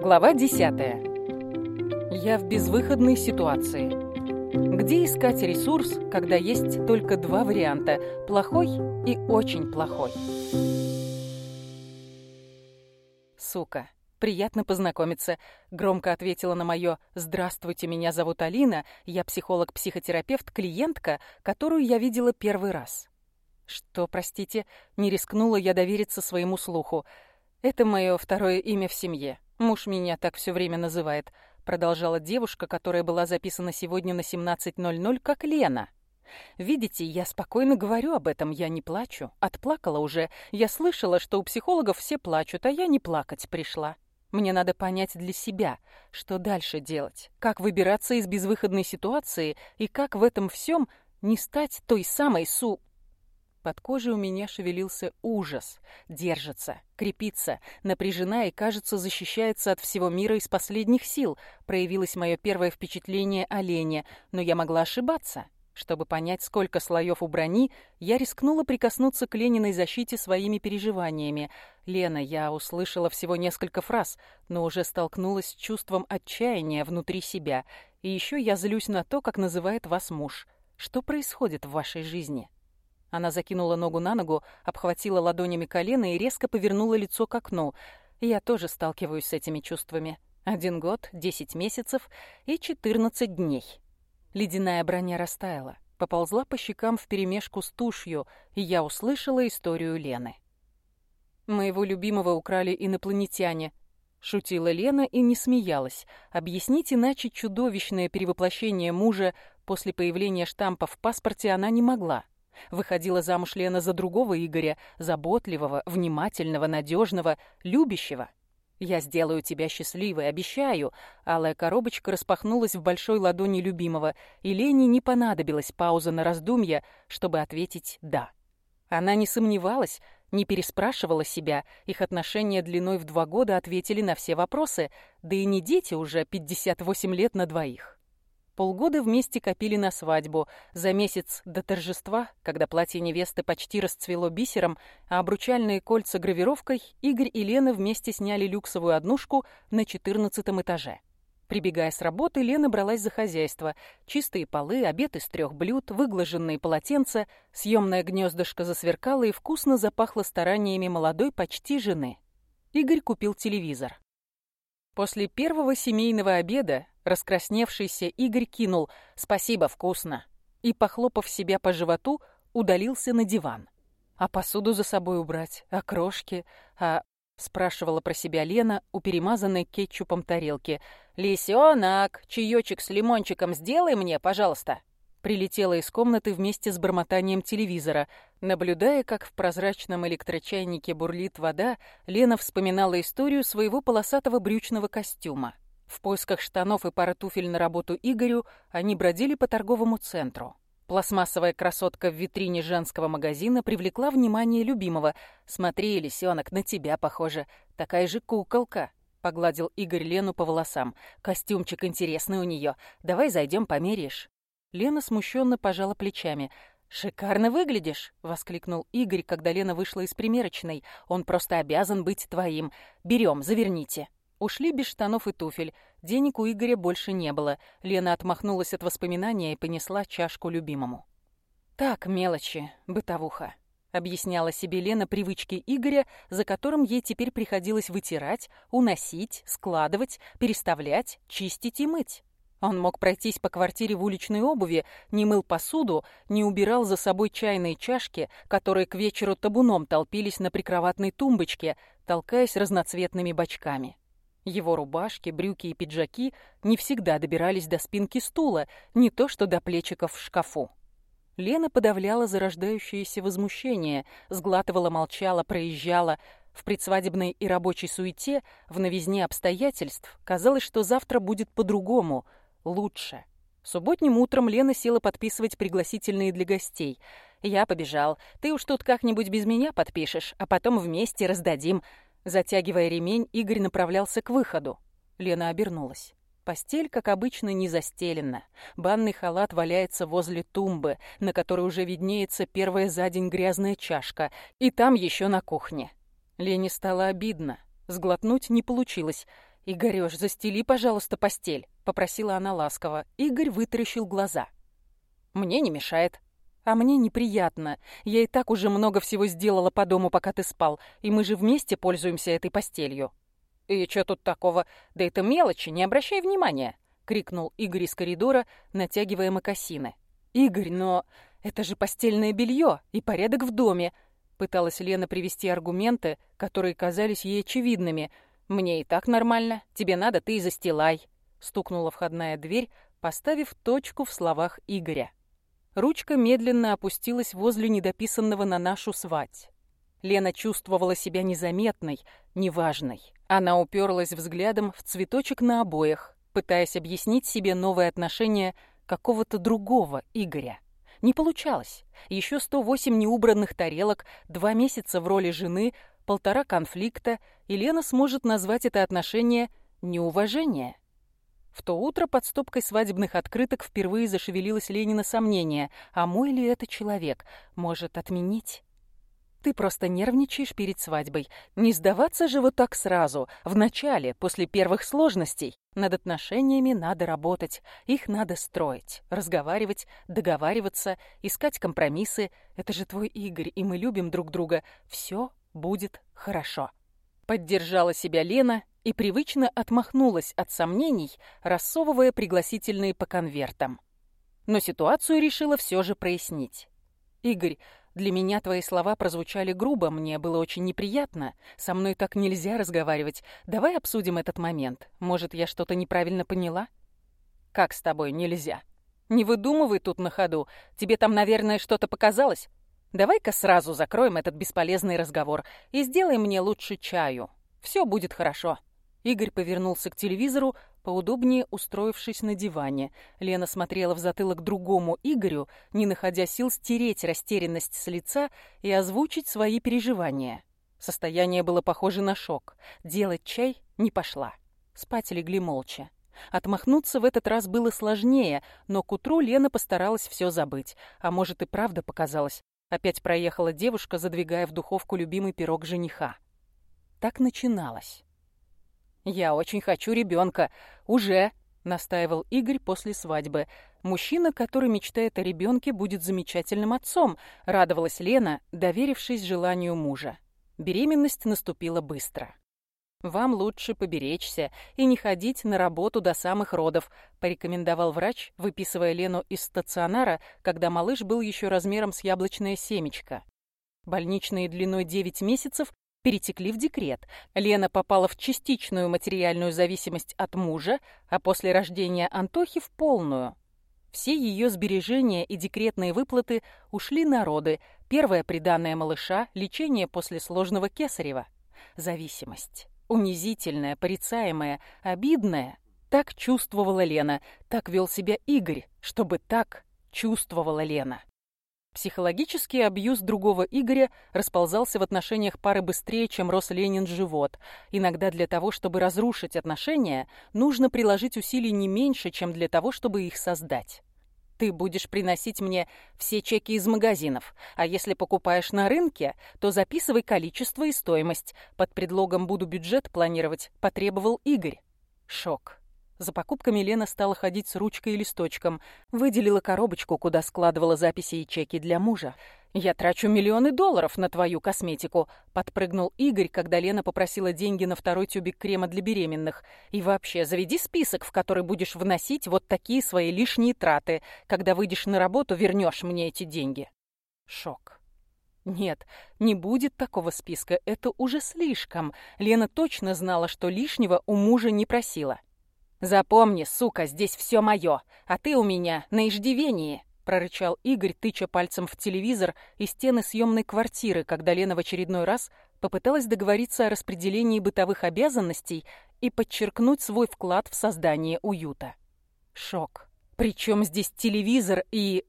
Глава 10. Я в безвыходной ситуации. Где искать ресурс, когда есть только два варианта – плохой и очень плохой? Сука. «Приятно познакомиться», — громко ответила на мое «Здравствуйте, меня зовут Алина, я психолог-психотерапевт, клиентка, которую я видела первый раз». Что, простите, не рискнула я довериться своему слуху. Это мое второе имя в семье. Муж меня так все время называет, продолжала девушка, которая была записана сегодня на 17.00 как Лена. Видите, я спокойно говорю об этом, я не плачу. Отплакала уже. Я слышала, что у психологов все плачут, а я не плакать пришла. Мне надо понять для себя, что дальше делать, как выбираться из безвыходной ситуации и как в этом всем не стать той самой Су под кожей у меня шевелился ужас. Держится, крепится, напряжена и, кажется, защищается от всего мира из последних сил. Проявилось мое первое впечатление о Лене, но я могла ошибаться. Чтобы понять, сколько слоев у брони, я рискнула прикоснуться к Лениной защите своими переживаниями. «Лена, я услышала всего несколько фраз, но уже столкнулась с чувством отчаяния внутри себя. И еще я злюсь на то, как называет вас муж. Что происходит в вашей жизни?» Она закинула ногу на ногу, обхватила ладонями колено и резко повернула лицо к окну. Я тоже сталкиваюсь с этими чувствами. Один год, десять месяцев и четырнадцать дней. Ледяная броня растаяла, поползла по щекам вперемешку с тушью, и я услышала историю Лены. «Моего любимого украли инопланетяне», — шутила Лена и не смеялась. Объяснить иначе чудовищное перевоплощение мужа после появления штампа в паспорте она не могла. Выходила замуж Лена за другого Игоря, заботливого, внимательного, надежного, любящего. «Я сделаю тебя счастливой, обещаю!» Алая коробочка распахнулась в большой ладони любимого, и Лене не понадобилась пауза на раздумья, чтобы ответить «да». Она не сомневалась, не переспрашивала себя, их отношения длиной в два года ответили на все вопросы, да и не дети уже 58 лет на двоих. Полгода вместе копили на свадьбу. За месяц до торжества, когда платье невесты почти расцвело бисером, а обручальные кольца гравировкой, Игорь и Лена вместе сняли люксовую однушку на четырнадцатом этаже. Прибегая с работы, Лена бралась за хозяйство. Чистые полы, обед из трех блюд, выглаженные полотенца, съемное гнездышко засверкало и вкусно запахло стараниями молодой почти жены. Игорь купил телевизор. После первого семейного обеда Раскрасневшийся Игорь кинул «Спасибо, вкусно!» и, похлопав себя по животу, удалился на диван. «А посуду за собой убрать? А крошки? А...» — спрашивала про себя Лена у перемазанной кетчупом тарелки. «Лисёнок, чаёчек с лимончиком сделай мне, пожалуйста!» Прилетела из комнаты вместе с бормотанием телевизора. Наблюдая, как в прозрачном электрочайнике бурлит вода, Лена вспоминала историю своего полосатого брючного костюма. В поисках штанов и пары туфель на работу Игорю они бродили по торговому центру. Пластмассовая красотка в витрине женского магазина привлекла внимание любимого. «Смотри, лисенок, на тебя похоже. Такая же куколка», — погладил Игорь Лену по волосам. «Костюмчик интересный у нее. Давай зайдем, померяешь». Лена смущенно пожала плечами. «Шикарно выглядишь!» — воскликнул Игорь, когда Лена вышла из примерочной. «Он просто обязан быть твоим. Берем, заверните». Ушли без штанов и туфель. Денег у Игоря больше не было. Лена отмахнулась от воспоминания и понесла чашку любимому. «Так, мелочи, бытовуха», — объясняла себе Лена привычки Игоря, за которым ей теперь приходилось вытирать, уносить, складывать, переставлять, чистить и мыть. Он мог пройтись по квартире в уличной обуви, не мыл посуду, не убирал за собой чайные чашки, которые к вечеру табуном толпились на прикроватной тумбочке, толкаясь разноцветными бочками. Его рубашки, брюки и пиджаки не всегда добирались до спинки стула, не то что до плечиков в шкафу. Лена подавляла зарождающееся возмущение, сглатывала, молчала, проезжала. В предсвадебной и рабочей суете, в новизне обстоятельств, казалось, что завтра будет по-другому, лучше. Субботним утром Лена села подписывать пригласительные для гостей. «Я побежал. Ты уж тут как-нибудь без меня подпишешь, а потом вместе раздадим», Затягивая ремень, Игорь направлялся к выходу. Лена обернулась. Постель, как обычно, не застелена. Банный халат валяется возле тумбы, на которой уже виднеется первая за день грязная чашка, и там еще на кухне. Лене стало обидно. Сглотнуть не получилось. «Игорёш, застели, пожалуйста, постель», — попросила она ласково. Игорь вытаращил глаза. «Мне не мешает». «А мне неприятно. Я и так уже много всего сделала по дому, пока ты спал, и мы же вместе пользуемся этой постелью». «И что тут такого? Да это мелочи, не обращай внимания», — крикнул Игорь из коридора, натягивая мокасины. «Игорь, но это же постельное белье и порядок в доме», — пыталась Лена привести аргументы, которые казались ей очевидными. «Мне и так нормально. Тебе надо, ты и застилай», — стукнула входная дверь, поставив точку в словах Игоря. Ручка медленно опустилась возле недописанного на нашу свать. Лена чувствовала себя незаметной, неважной. Она уперлась взглядом в цветочек на обоях, пытаясь объяснить себе новые отношения какого-то другого Игоря. Не получалось. Еще 108 неубранных тарелок, два месяца в роли жены, полтора конфликта, и Лена сможет назвать это отношение неуважение. В то утро под стопкой свадебных открыток впервые зашевелилось Ленина сомнение, а мой ли это человек, может отменить? Ты просто нервничаешь перед свадьбой. Не сдаваться же вот так сразу, в начале, после первых сложностей. Над отношениями надо работать, их надо строить, разговаривать, договариваться, искать компромиссы. Это же твой Игорь, и мы любим друг друга. Все будет хорошо. Поддержала себя Лена и привычно отмахнулась от сомнений, рассовывая пригласительные по конвертам. Но ситуацию решила все же прояснить. «Игорь, для меня твои слова прозвучали грубо, мне было очень неприятно. Со мной так нельзя разговаривать. Давай обсудим этот момент. Может, я что-то неправильно поняла?» «Как с тобой нельзя?» «Не выдумывай тут на ходу. Тебе там, наверное, что-то показалось? Давай-ка сразу закроем этот бесполезный разговор и сделай мне лучше чаю. Все будет хорошо». Игорь повернулся к телевизору, поудобнее устроившись на диване. Лена смотрела в затылок другому Игорю, не находя сил стереть растерянность с лица и озвучить свои переживания. Состояние было похоже на шок. Делать чай не пошла. Спать легли молча. Отмахнуться в этот раз было сложнее, но к утру Лена постаралась все забыть. А может и правда показалось. Опять проехала девушка, задвигая в духовку любимый пирог жениха. Так начиналось. «Я очень хочу ребенка. Уже!» — настаивал Игорь после свадьбы. «Мужчина, который мечтает о ребенке, будет замечательным отцом», — радовалась Лена, доверившись желанию мужа. Беременность наступила быстро. «Вам лучше поберечься и не ходить на работу до самых родов», — порекомендовал врач, выписывая Лену из стационара, когда малыш был еще размером с яблочное семечко. Больничные длиной 9 месяцев перетекли в декрет. Лена попала в частичную материальную зависимость от мужа, а после рождения Антохи в полную. Все ее сбережения и декретные выплаты ушли на роды, первое приданное малыша, лечение после сложного кесарева. Зависимость. Унизительная, порицаемая, обидная. Так чувствовала Лена, так вел себя Игорь, чтобы так чувствовала Лена. Психологический абьюз другого Игоря расползался в отношениях пары быстрее, чем рос Ленин живот. Иногда для того, чтобы разрушить отношения, нужно приложить усилий не меньше, чем для того, чтобы их создать. Ты будешь приносить мне все чеки из магазинов, а если покупаешь на рынке, то записывай количество и стоимость. Под предлогом «буду бюджет планировать», потребовал Игорь. Шок. За покупками Лена стала ходить с ручкой и листочком. Выделила коробочку, куда складывала записи и чеки для мужа. «Я трачу миллионы долларов на твою косметику», — подпрыгнул Игорь, когда Лена попросила деньги на второй тюбик крема для беременных. «И вообще, заведи список, в который будешь вносить вот такие свои лишние траты. Когда выйдешь на работу, вернешь мне эти деньги». Шок. Нет, не будет такого списка, это уже слишком. Лена точно знала, что лишнего у мужа не просила. «Запомни, сука, здесь все мое, а ты у меня на иждивении», прорычал Игорь, тыча пальцем в телевизор и стены съемной квартиры, когда Лена в очередной раз попыталась договориться о распределении бытовых обязанностей и подчеркнуть свой вклад в создание уюта. Шок. Причем здесь телевизор и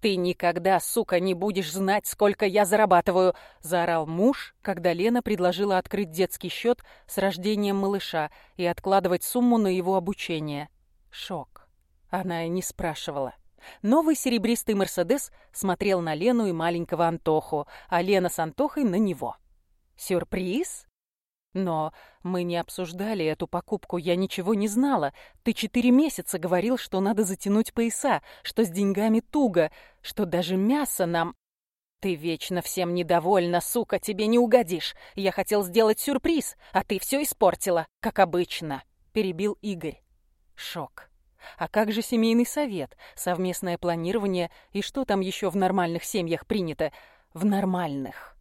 «Ты никогда, сука, не будешь знать, сколько я зарабатываю!» — заорал муж, когда Лена предложила открыть детский счет с рождением малыша и откладывать сумму на его обучение. Шок. Она и не спрашивала. Новый серебристый «Мерседес» смотрел на Лену и маленького Антоху, а Лена с Антохой на него. «Сюрприз?» Но мы не обсуждали эту покупку, я ничего не знала. Ты четыре месяца говорил, что надо затянуть пояса, что с деньгами туго, что даже мясо нам... Ты вечно всем недовольна, сука, тебе не угодишь. Я хотел сделать сюрприз, а ты все испортила, как обычно, перебил Игорь. Шок. А как же семейный совет, совместное планирование и что там еще в нормальных семьях принято? В нормальных.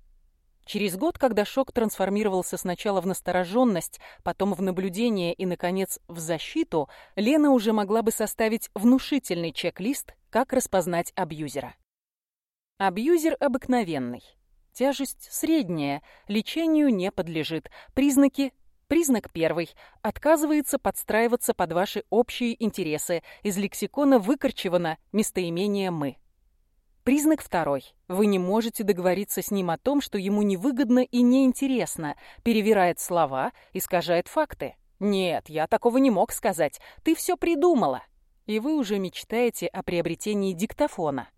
Через год, когда шок трансформировался сначала в настороженность, потом в наблюдение и, наконец, в защиту, Лена уже могла бы составить внушительный чек-лист, как распознать абьюзера. Абьюзер обыкновенный. Тяжесть средняя, лечению не подлежит. Признаки Признак первый. Отказывается подстраиваться под ваши общие интересы. Из лексикона выкорчевано местоимение «мы». Признак второй. Вы не можете договориться с ним о том, что ему невыгодно и неинтересно, перевирает слова, искажает факты. «Нет, я такого не мог сказать. Ты все придумала». И вы уже мечтаете о приобретении диктофона.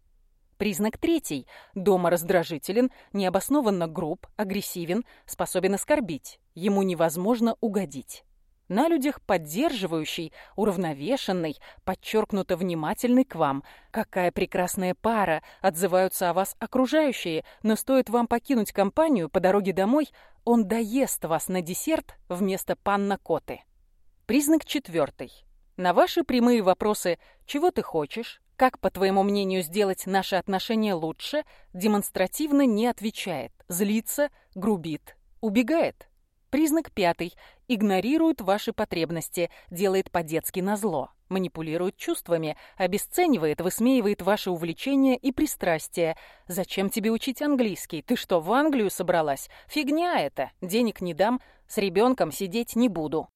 Признак третий. Дома раздражителен, необоснованно груб, агрессивен, способен оскорбить. Ему невозможно угодить на людях поддерживающий, уравновешенный, подчеркнуто внимательный к вам. Какая прекрасная пара, отзываются о вас окружающие, но стоит вам покинуть компанию по дороге домой, он доест вас на десерт вместо панна-коты. Признак четвертый. На ваши прямые вопросы «Чего ты хочешь?», «Как, по твоему мнению, сделать наши отношения лучше?» демонстративно не отвечает, злится, грубит, убегает. Признак пятый. Игнорирует ваши потребности, делает по-детски назло, манипулирует чувствами, обесценивает, высмеивает ваши увлечения и пристрастия. Зачем тебе учить английский? Ты что, в Англию собралась? Фигня это. Денег не дам, с ребенком сидеть не буду.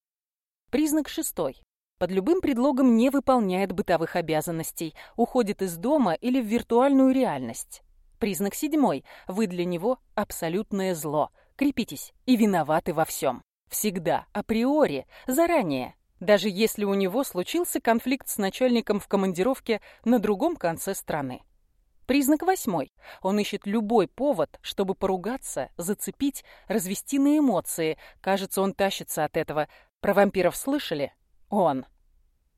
Признак шестой. Под любым предлогом не выполняет бытовых обязанностей, уходит из дома или в виртуальную реальность. Признак седьмой. Вы для него абсолютное зло – крепитесь и виноваты во всем. Всегда, априори, заранее. Даже если у него случился конфликт с начальником в командировке на другом конце страны. Признак восьмой. Он ищет любой повод, чтобы поругаться, зацепить, развести на эмоции. Кажется, он тащится от этого. Про вампиров слышали? Он.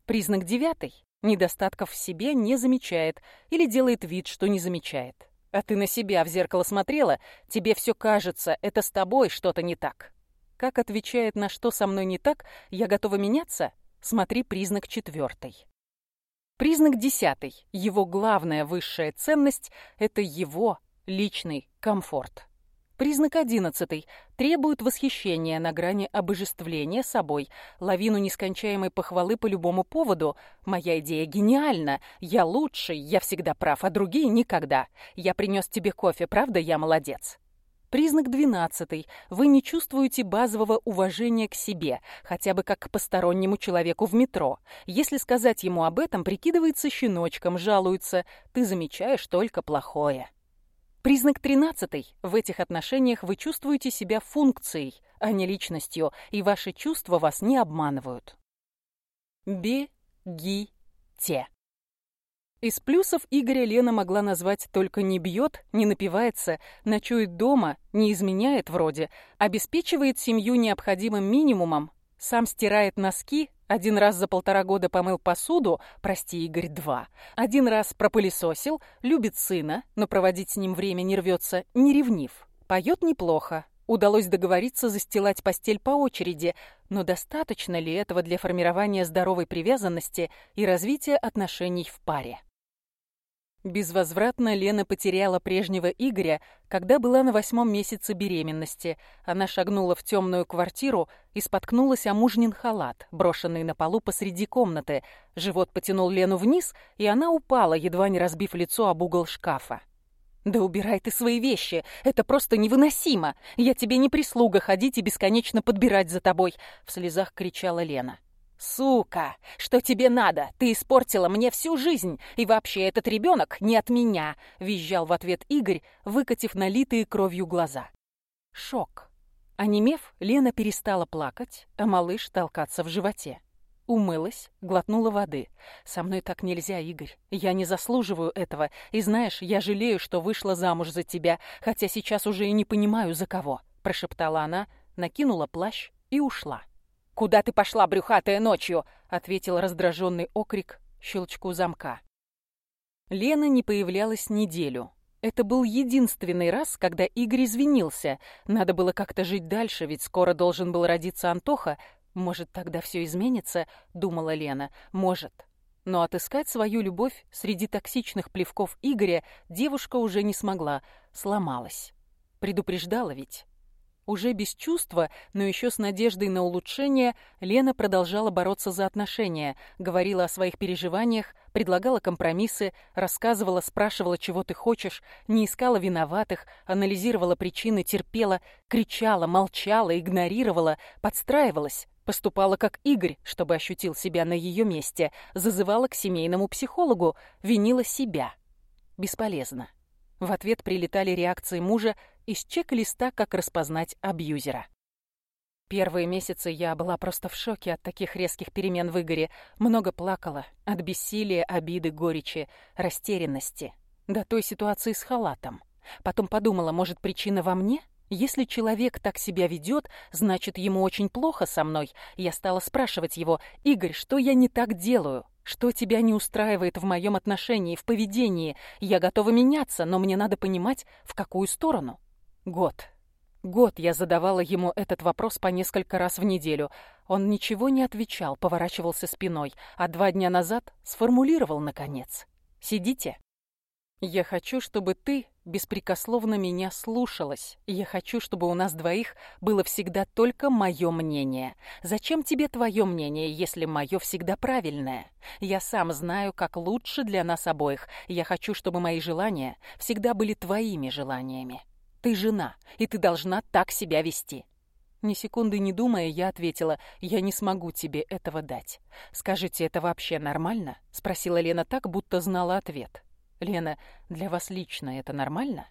Признак девятый. Недостатков в себе не замечает или делает вид, что не замечает. А ты на себя в зеркало смотрела? Тебе все кажется, это с тобой что-то не так. Как отвечает на что со мной не так, я готова меняться? Смотри признак четвертый. Признак десятый. Его главная высшая ценность – это его личный комфорт. Признак одиннадцатый. Требует восхищения на грани обожествления собой, лавину нескончаемой похвалы по любому поводу. Моя идея гениальна. Я лучший, я всегда прав, а другие никогда. Я принес тебе кофе, правда, я молодец. Признак двенадцатый. Вы не чувствуете базового уважения к себе, хотя бы как к постороннему человеку в метро. Если сказать ему об этом, прикидывается щеночком, жалуется. Ты замечаешь только плохое. Признак тринадцатый. В этих отношениях вы чувствуете себя функцией, а не личностью, и ваши чувства вас не обманывают. Бегите. Из плюсов Игоря Лена могла назвать только не бьет, не напивается, ночует дома, не изменяет вроде, обеспечивает семью необходимым минимумом, сам стирает носки, один раз за полтора года помыл посуду, прости, Игорь, два. Один раз пропылесосил, любит сына, но проводить с ним время не рвется, не ревнив. Поет неплохо. Удалось договориться застилать постель по очереди, но достаточно ли этого для формирования здоровой привязанности и развития отношений в паре? Безвозвратно Лена потеряла прежнего Игоря, когда была на восьмом месяце беременности. Она шагнула в темную квартиру и споткнулась о мужнин халат, брошенный на полу посреди комнаты. Живот потянул Лену вниз, и она упала, едва не разбив лицо об угол шкафа. «Да убирай ты свои вещи! Это просто невыносимо! Я тебе не прислуга ходить и бесконечно подбирать за тобой!» — в слезах кричала Лена. «Сука! Что тебе надо? Ты испортила мне всю жизнь! И вообще этот ребенок не от меня!» — визжал в ответ Игорь, выкатив налитые кровью глаза. Шок. Онемев, Лена перестала плакать, а малыш толкаться в животе. Умылась, глотнула воды. «Со мной так нельзя, Игорь. Я не заслуживаю этого. И знаешь, я жалею, что вышла замуж за тебя, хотя сейчас уже и не понимаю, за кого», — прошептала она, накинула плащ и ушла. «Куда ты пошла, брюхатая, ночью?» — ответил раздраженный окрик щелчку замка. Лена не появлялась неделю. Это был единственный раз, когда Игорь извинился. Надо было как-то жить дальше, ведь скоро должен был родиться Антоха. Может, тогда все изменится, думала Лена. Может. Но отыскать свою любовь среди токсичных плевков Игоря девушка уже не смогла, сломалась. Предупреждала ведь. Уже без чувства, но еще с надеждой на улучшение, Лена продолжала бороться за отношения, говорила о своих переживаниях, предлагала компромиссы, рассказывала, спрашивала, чего ты хочешь, не искала виноватых, анализировала причины, терпела, кричала, молчала, игнорировала, подстраивалась, поступала как Игорь, чтобы ощутил себя на ее месте, зазывала к семейному психологу, винила себя. Бесполезно. В ответ прилетали реакции мужа из чек-листа «Как распознать абьюзера». Первые месяцы я была просто в шоке от таких резких перемен в Игоре. Много плакала. От бессилия, обиды, горечи, растерянности. До той ситуации с халатом. Потом подумала, может, причина во мне? Если человек так себя ведет, значит, ему очень плохо со мной. Я стала спрашивать его, «Игорь, что я не так делаю? Что тебя не устраивает в моем отношении, в поведении? Я готова меняться, но мне надо понимать, в какую сторону». Год. Год я задавала ему этот вопрос по несколько раз в неделю. Он ничего не отвечал, поворачивался спиной, а два дня назад сформулировал, наконец. «Сидите. Я хочу, чтобы ты беспрекословно меня слушалась. Я хочу, чтобы у нас двоих было всегда только мое мнение. Зачем тебе твое мнение, если мое всегда правильное? Я сам знаю, как лучше для нас обоих. Я хочу, чтобы мои желания всегда были твоими желаниями. Ты жена, и ты должна так себя вести». Ни секунды не думая, я ответила, «Я не смогу тебе этого дать». «Скажите, это вообще нормально?» — спросила Лена так, будто знала ответ. «Лена, для вас лично это нормально?»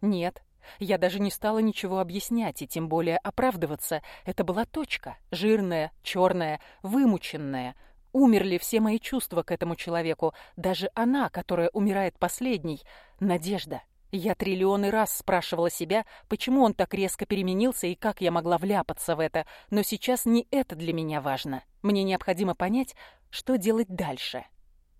«Нет». Я даже не стала ничего объяснять и тем более оправдываться. Это была точка. Жирная, черная, вымученная. Умерли все мои чувства к этому человеку. Даже она, которая умирает последней. Надежда. Я триллионы раз спрашивала себя, почему он так резко переменился и как я могла вляпаться в это, но сейчас не это для меня важно. Мне необходимо понять, что делать дальше.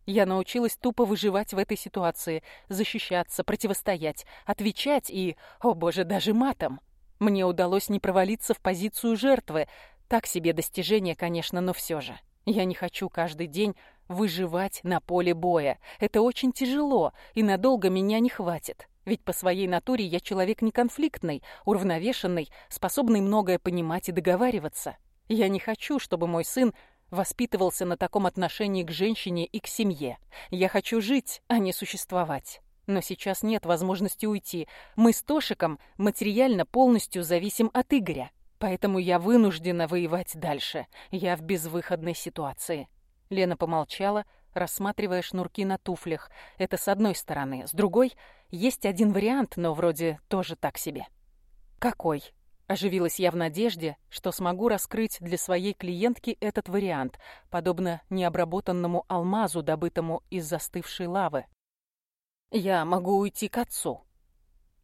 Я научилась тупо выживать в этой ситуации, защищаться, противостоять, отвечать и, о боже, даже матом. Мне удалось не провалиться в позицию жертвы. Так себе достижение, конечно, но все же. Я не хочу каждый день выживать на поле боя. Это очень тяжело, и надолго меня не хватит. Ведь по своей натуре я человек неконфликтный, уравновешенный, способный многое понимать и договариваться. Я не хочу, чтобы мой сын воспитывался на таком отношении к женщине и к семье. Я хочу жить, а не существовать. Но сейчас нет возможности уйти. Мы с Тошиком материально полностью зависим от Игоря. Поэтому я вынуждена воевать дальше. Я в безвыходной ситуации. Лена помолчала, рассматривая шнурки на туфлях. Это с одной стороны. С другой, есть один вариант, но вроде тоже так себе. «Какой?» Оживилась я в надежде, что смогу раскрыть для своей клиентки этот вариант, подобно необработанному алмазу, добытому из застывшей лавы. «Я могу уйти к отцу»,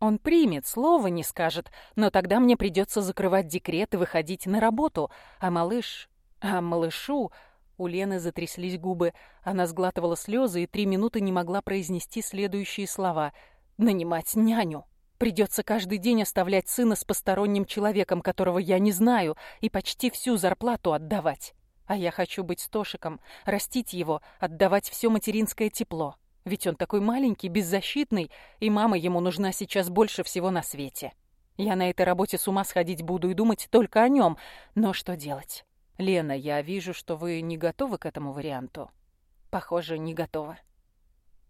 он примет, слова не скажет, но тогда мне придется закрывать декрет и выходить на работу. А малыш... А малышу... У Лены затряслись губы. Она сглатывала слезы и три минуты не могла произнести следующие слова. «Нанимать няню. Придется каждый день оставлять сына с посторонним человеком, которого я не знаю, и почти всю зарплату отдавать. А я хочу быть стошиком, растить его, отдавать все материнское тепло. Ведь он такой маленький, беззащитный, и мама ему нужна сейчас больше всего на свете. Я на этой работе с ума сходить буду и думать только о нем. Но что делать? «Лена, я вижу, что вы не готовы к этому варианту». «Похоже, не готова».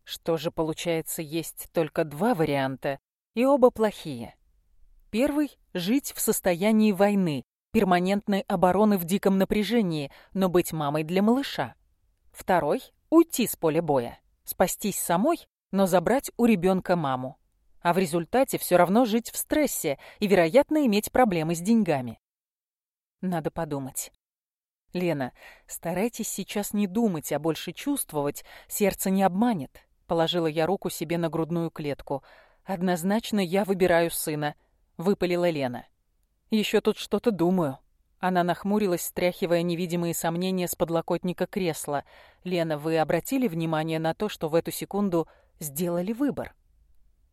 Что же, получается, есть только два варианта, и оба плохие. Первый — жить в состоянии войны, перманентной обороны в диком напряжении, но быть мамой для малыша. Второй — уйти с поля боя, спастись самой, но забрать у ребенка маму. А в результате все равно жить в стрессе и, вероятно, иметь проблемы с деньгами. Надо подумать. «Лена, старайтесь сейчас не думать, а больше чувствовать. Сердце не обманет». Положила я руку себе на грудную клетку. «Однозначно я выбираю сына», — выпалила Лена. Еще тут что-то думаю. Она нахмурилась, стряхивая невидимые сомнения с подлокотника кресла. «Лена, вы обратили внимание на то, что в эту секунду сделали выбор?»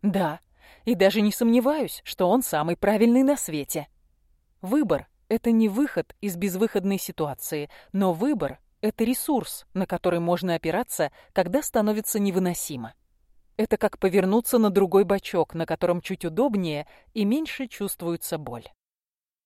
«Да, и даже не сомневаюсь, что он самый правильный на свете». Выбор — это не выход из безвыходной ситуации, но выбор — это ресурс, на который можно опираться, когда становится невыносимо. Это как повернуться на другой бочок, на котором чуть удобнее и меньше чувствуется боль.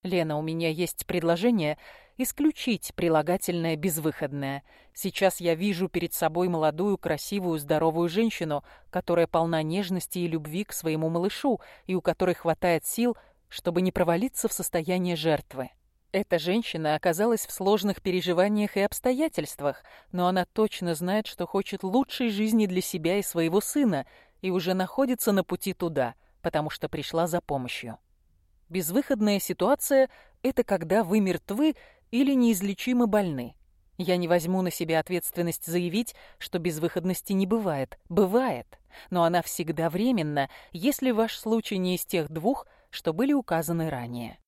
«Лена, у меня есть предложение исключить прилагательное «безвыходное». Сейчас я вижу перед собой молодую, красивую, здоровую женщину, которая полна нежности и любви к своему малышу и у которой хватает сил, чтобы не провалиться в состояние жертвы. Эта женщина оказалась в сложных переживаниях и обстоятельствах, но она точно знает, что хочет лучшей жизни для себя и своего сына и уже находится на пути туда, потому что пришла за помощью. Безвыходная ситуация — это когда вы мертвы или неизлечимо больны. Я не возьму на себя ответственность заявить, что безвыходности не бывает. Бывает. Но она всегда временна, если ваш случай не из тех двух, что были указаны ранее.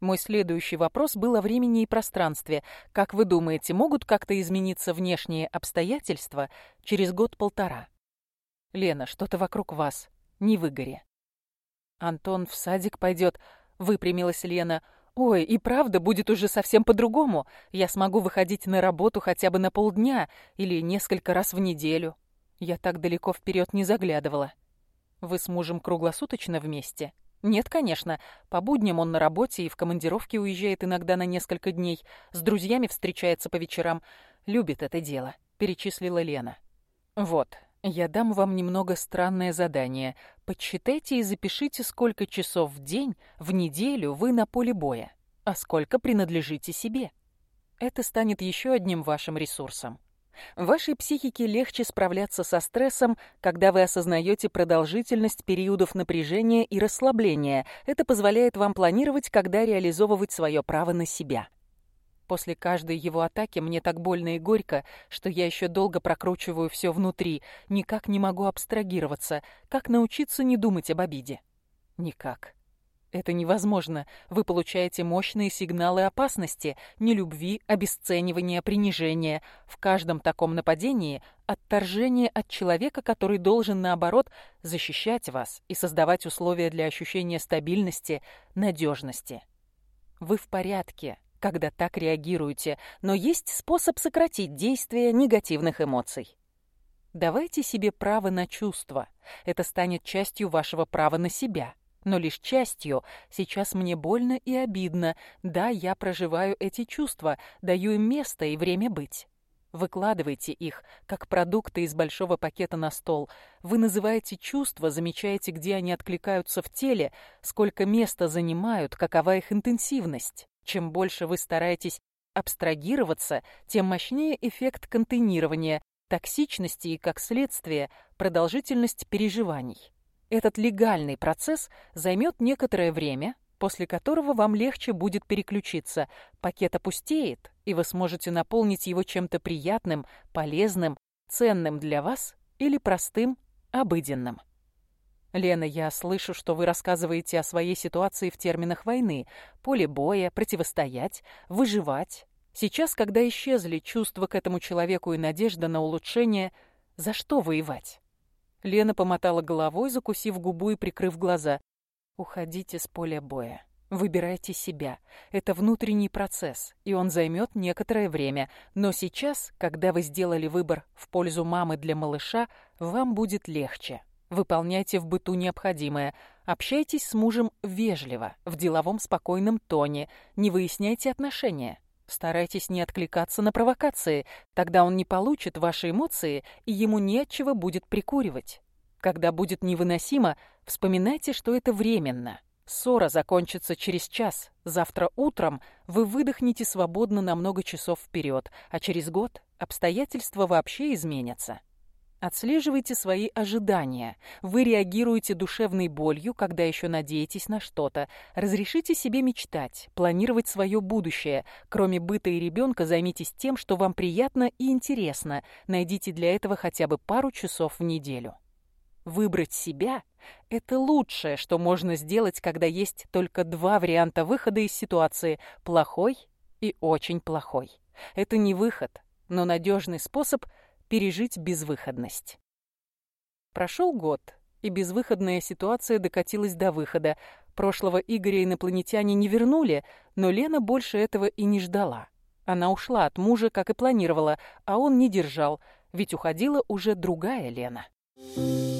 Мой следующий вопрос был о времени и пространстве. Как вы думаете, могут как-то измениться внешние обстоятельства через год-полтора? Лена, что-то вокруг вас. Не выгоре. Антон в садик пойдет, выпрямилась Лена. Ой, и правда будет уже совсем по-другому. Я смогу выходить на работу хотя бы на полдня или несколько раз в неделю. Я так далеко вперед не заглядывала. Вы с мужем круглосуточно вместе? Нет, конечно. По будням он на работе и в командировке уезжает иногда на несколько дней. С друзьями встречается по вечерам. Любит это дело, перечислила Лена. Вот, я дам вам немного странное задание. Подсчитайте и запишите, сколько часов в день, в неделю вы на поле боя, а сколько принадлежите себе. Это станет еще одним вашим ресурсом. Вашей психике легче справляться со стрессом, когда вы осознаете продолжительность периодов напряжения и расслабления. Это позволяет вам планировать, когда реализовывать свое право на себя. После каждой его атаки мне так больно и горько, что я еще долго прокручиваю все внутри, никак не могу абстрагироваться. Как научиться не думать об обиде? Никак. Это невозможно. Вы получаете мощные сигналы опасности, нелюбви, обесценивания, принижения. В каждом таком нападении отторжение от человека, который должен, наоборот, защищать вас и создавать условия для ощущения стабильности, надежности. Вы в порядке, когда так реагируете, но есть способ сократить действие негативных эмоций. Давайте себе право на чувства. Это станет частью вашего права на себя. Но лишь частью. Сейчас мне больно и обидно. Да, я проживаю эти чувства, даю им место и время быть. Выкладывайте их, как продукты из большого пакета на стол. Вы называете чувства, замечаете, где они откликаются в теле, сколько места занимают, какова их интенсивность. Чем больше вы стараетесь абстрагироваться, тем мощнее эффект контейнирования, токсичности и, как следствие, продолжительность переживаний. Этот легальный процесс займет некоторое время, после которого вам легче будет переключиться. Пакет опустеет, и вы сможете наполнить его чем-то приятным, полезным, ценным для вас или простым, обыденным. «Лена, я слышу, что вы рассказываете о своей ситуации в терминах войны. Поле боя, противостоять, выживать. Сейчас, когда исчезли чувства к этому человеку и надежда на улучшение, за что воевать?» Лена помотала головой, закусив губу и прикрыв глаза. «Уходите с поля боя. Выбирайте себя. Это внутренний процесс, и он займет некоторое время. Но сейчас, когда вы сделали выбор в пользу мамы для малыша, вам будет легче. Выполняйте в быту необходимое. Общайтесь с мужем вежливо, в деловом спокойном тоне. Не выясняйте отношения. Старайтесь не откликаться на провокации, тогда он не получит ваши эмоции, и ему не от чего будет прикуривать. Когда будет невыносимо, вспоминайте, что это временно. Ссора закончится через час. Завтра утром вы выдохнете свободно на много часов вперед, а через год обстоятельства вообще изменятся. Отслеживайте свои ожидания. Вы реагируете душевной болью, когда еще надеетесь на что-то. Разрешите себе мечтать, планировать свое будущее. Кроме быта и ребенка, займитесь тем, что вам приятно и интересно. Найдите для этого хотя бы пару часов в неделю. Выбрать себя – это лучшее, что можно сделать, когда есть только два варианта выхода из ситуации – плохой и очень плохой. Это не выход, но надежный способ пережить безвыходность. Прошел год, и безвыходная ситуация докатилась до выхода. Прошлого Игоря инопланетяне не вернули, но Лена больше этого и не ждала. Она ушла от мужа, как и планировала, а он не держал, ведь уходила уже другая Лена. Thank.